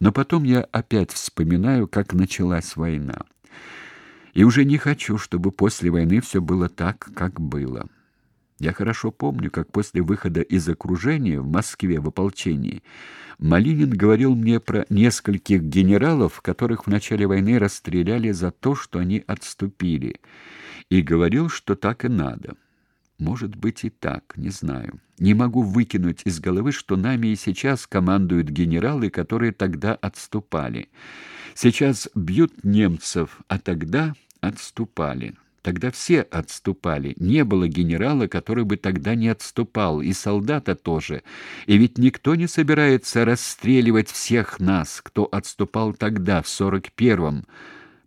Но потом я опять вспоминаю, как началась война. И уже не хочу, чтобы после войны все было так, как было. Я хорошо помню, как после выхода из окружения в Москве в ополчении Малинин говорил мне про нескольких генералов, которых в начале войны расстреляли за то, что они отступили, и говорил, что так и надо. Может быть и так, не знаю. Не могу выкинуть из головы, что нами и сейчас командуют генералы, которые тогда отступали. Сейчас бьют немцев, а тогда отступали. Тогда все отступали. Не было генерала, который бы тогда не отступал, и солдата тоже. И ведь никто не собирается расстреливать всех нас, кто отступал тогда, в сорок первом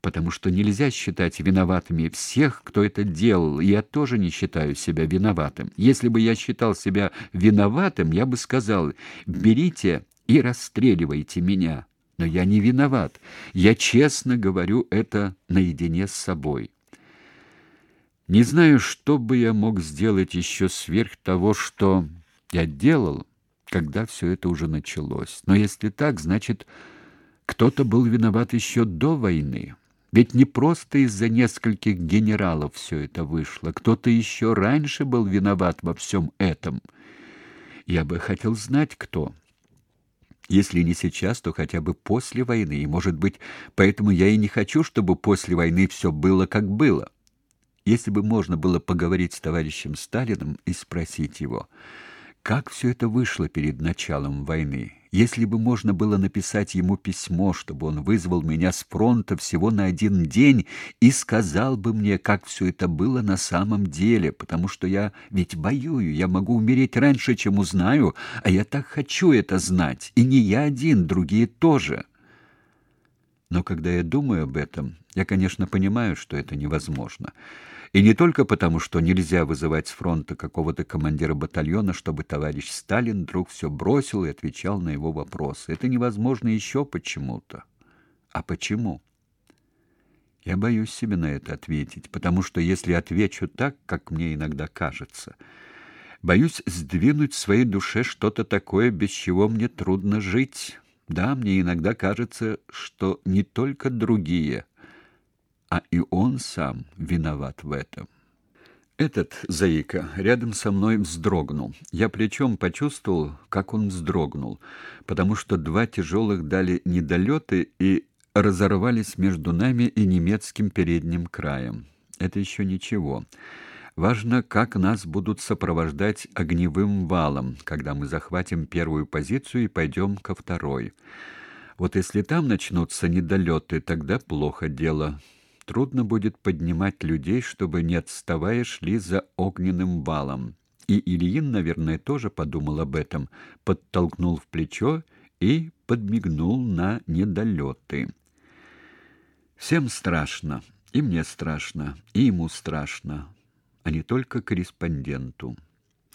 потому что нельзя считать виноватыми всех, кто это делал, я тоже не считаю себя виноватым. Если бы я считал себя виноватым, я бы сказал: "Берите и расстреливайте меня". Но я не виноват. Я честно говорю это наедине с собой. Не знаю, что бы я мог сделать еще сверх того, что я делал, когда все это уже началось. Но если так, значит, кто-то был виноват еще до войны. Ведь не просто из-за нескольких генералов все это вышло. Кто-то еще раньше был виноват во всем этом. Я бы хотел знать, кто. Если не сейчас, то хотя бы после войны. И, может быть, поэтому я и не хочу, чтобы после войны все было, как было. Если бы можно было поговорить с товарищем Сталиным и спросить его, как все это вышло перед началом войны, если бы можно было написать ему письмо, чтобы он вызвал меня с фронта всего на один день и сказал бы мне, как все это было на самом деле, потому что я ведь боюю, я могу умереть раньше, чем узнаю, а я так хочу это знать, и не я один, другие тоже. Но когда я думаю об этом, я, конечно, понимаю, что это невозможно. И не только потому, что нельзя вызывать с фронта какого-то командира батальона, чтобы товарищ Сталин вдруг все бросил и отвечал на его вопросы. Это невозможно еще почему-то. А почему? Я боюсь себе на это ответить, потому что если отвечу так, как мне иногда кажется, боюсь сдвинуть в своей душе что-то такое, без чего мне трудно жить. Да, мне иногда кажется, что не только другие, а и он сам виноват в этом. Этот заика рядом со мной вздрогнул. Я причем почувствовал, как он вздрогнул, потому что два тяжелых дали недолеты и разорвались между нами и немецким передним краем. Это еще ничего. Важно, как нас будут сопровождать огневым валом, когда мы захватим первую позицию и пойдем ко второй. Вот если там начнутся недолеты, тогда плохо дело. Трудно будет поднимать людей, чтобы не отставая шли за огненным валом. И Ильин, наверное, тоже подумал об этом, подтолкнул в плечо и подмигнул на недолеты. Всем страшно, и мне страшно, и ему страшно, а не только корреспонденту.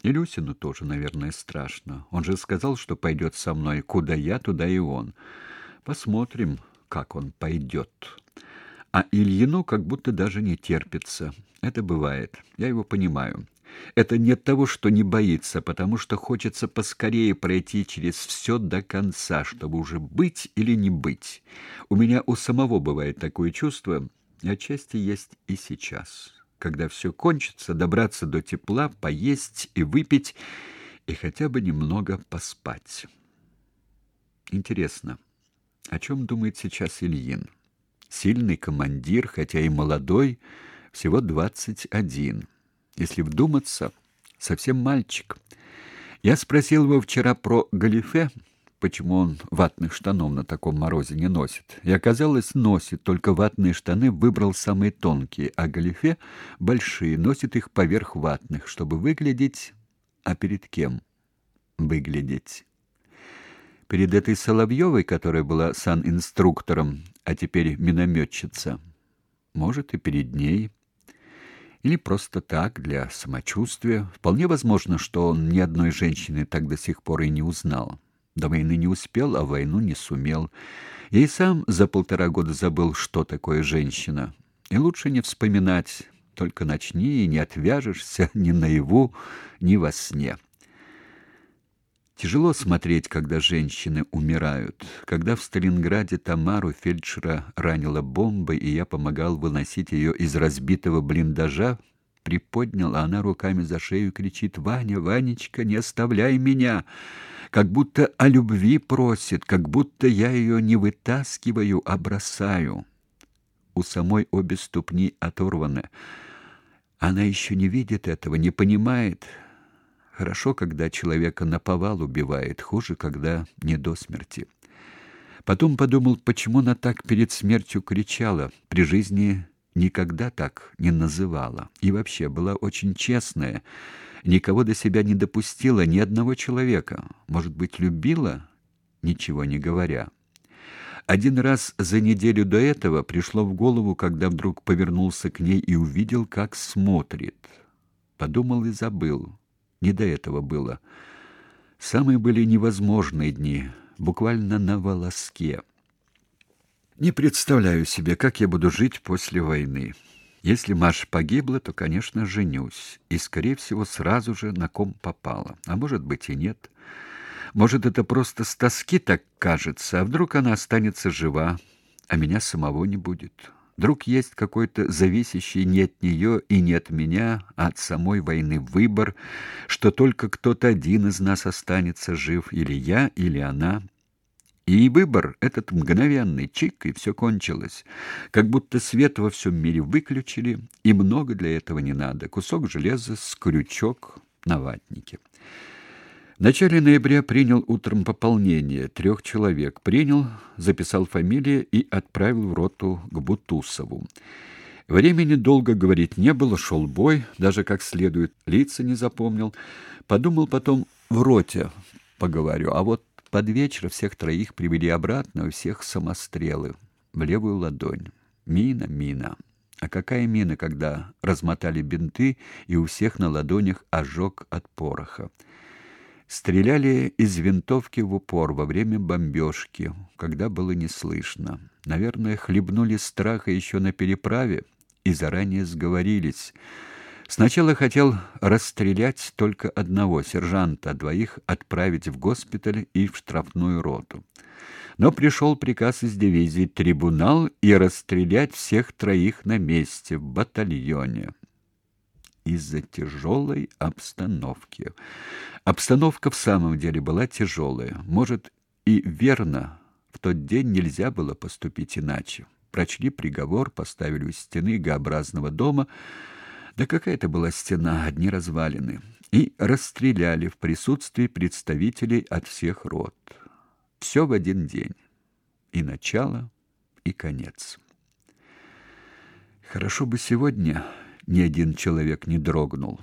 И Люсину тоже, наверное, страшно. Он же сказал, что пойдет со мной, куда я, туда и он. Посмотрим, как он пойдет. А Ильину как будто даже не терпится. Это бывает. Я его понимаю. Это не от того, что не боится, потому что хочется поскорее пройти через все до конца, чтобы уже быть или не быть. У меня у самого бывает такое чувство, и отчасти есть и сейчас. Когда все кончится, добраться до тепла, поесть и выпить, и хотя бы немного поспать. Интересно, о чем думает сейчас Ильин? Сильный командир, хотя и молодой, всего двадцать один. Если вдуматься, совсем мальчик. Я спросил его вчера про галифе, почему он ватных штанов на таком морозе не носит. И оказалось, носит, только ватные штаны выбрал самые тонкие, а галифе большие, носит их поверх ватных, чтобы выглядеть, а перед кем выглядеть? Перед этой Соловьевой, которая была сан-инструктором, а теперь минометчица. Может, и перед ней. Или просто так, для самочувствия. Вполне возможно, что он ни одной женщины так до сих пор и не узнал. До войны не успел, а войну не сумел. Я и сам за полтора года забыл, что такое женщина. И лучше не вспоминать, только начни и не отвяжешься ни наяву, ни во сне. Тяжело смотреть, когда женщины умирают. Когда в Сталинграде Тамару фельдшера ранила бомба, и я помогал выносить ее из разбитого блиндажа, приподнял, а она руками за шею кричит «Ваня, Ванечка, не оставляй меня!» Как будто о любви просит, как будто я ее не вытаскиваю, а бросаю. У самой обе ступни оторваны. Она еще не видит этого, не понимает, Хорошо, когда человека наповал убивает, хуже, когда не до смерти. Потом подумал, почему она так перед смертью кричала, при жизни никогда так не называла. И вообще была очень честная, никого до себя не допустила, ни одного человека. Может быть, любила, ничего не говоря. Один раз за неделю до этого пришло в голову, когда вдруг повернулся к ней и увидел, как смотрит. Подумал и забыл. Не до этого было. Самые были невозможные дни, буквально на волоске. Не представляю себе, как я буду жить после войны. Если Маш погибла, то, конечно, женюсь, и скорее всего сразу же на ком попала. А может быть и нет. Может, это просто с тоски так кажется, а вдруг она останется жива, а меня самого не будет. Вдруг есть какой-то зависящий не от нее и не от меня, а от самой войны выбор, что только кто-то один из нас останется жив, или я, или она. И выбор этот мгновенный, чик, и все кончилось. Как будто свет во всем мире выключили, и много для этого не надо. Кусок железа с крючок на ватнике. В начале ноября принял утром пополнение, трех человек. Принял, записал фамилии и отправил в роту к Бутусову. Времени долго говорить не было, шел бой, даже как следует лица не запомнил. Подумал потом в роте поговорю, а вот под вечер всех троих привели обратно, у всех самострелы в левую ладонь. Мина, мина. А какая мина, когда размотали бинты и у всех на ладонях ожог от пороха? Стреляли из винтовки в упор во время бомбежки, когда было не слышно. Наверное, хлебнули страха еще на переправе и заранее сговорились. Сначала хотел расстрелять только одного сержанта, двоих отправить в госпиталь и в штрафную роту. Но пришел приказ из дивизии трибунал и расстрелять всех троих на месте в батальоне из-за тяжелой обстановки. Обстановка в самом деле была тяжелая. Может, и верно, в тот день нельзя было поступить иначе. Прочли приговор, поставили у стены Г-образного дома, да какая-то была стена, одни развалины, и расстреляли в присутствии представителей от всех род. Все в один день. И начало, и конец. Хорошо бы сегодня ни один человек не дрогнул.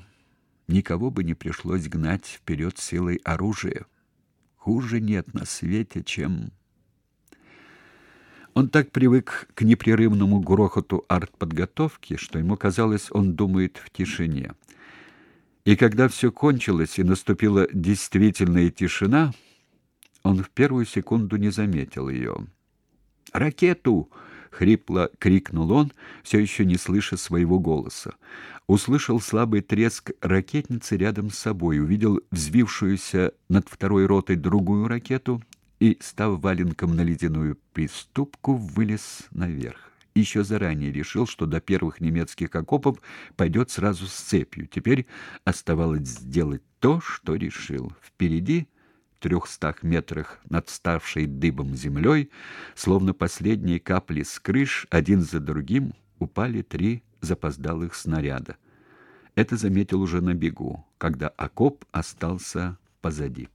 Никого бы не пришлось гнать вперед силой оружия. Хуже нет на свете, чем Он так привык к непрерывному грохоту артподготовки, что ему казалось, он думает в тишине. И когда все кончилось и наступила действительная тишина, он в первую секунду не заметил ее. «Ракету!» Хрипло крикнул он, все еще не слыша своего голоса. Услышал слабый треск ракетницы рядом с собой, увидел взвившуюся над второй ротой другую ракету и, став валенком на ледяную приступку, вылез наверх. Еще заранее решил, что до первых немецких окопов пойдет сразу с цепью. Теперь оставалось сделать то, что решил. Впереди трехстах метрах над ставшей дыбом землей, словно последние капли с крыш, один за другим упали три запоздалых снаряда. Это заметил уже на бегу, когда окоп остался позади.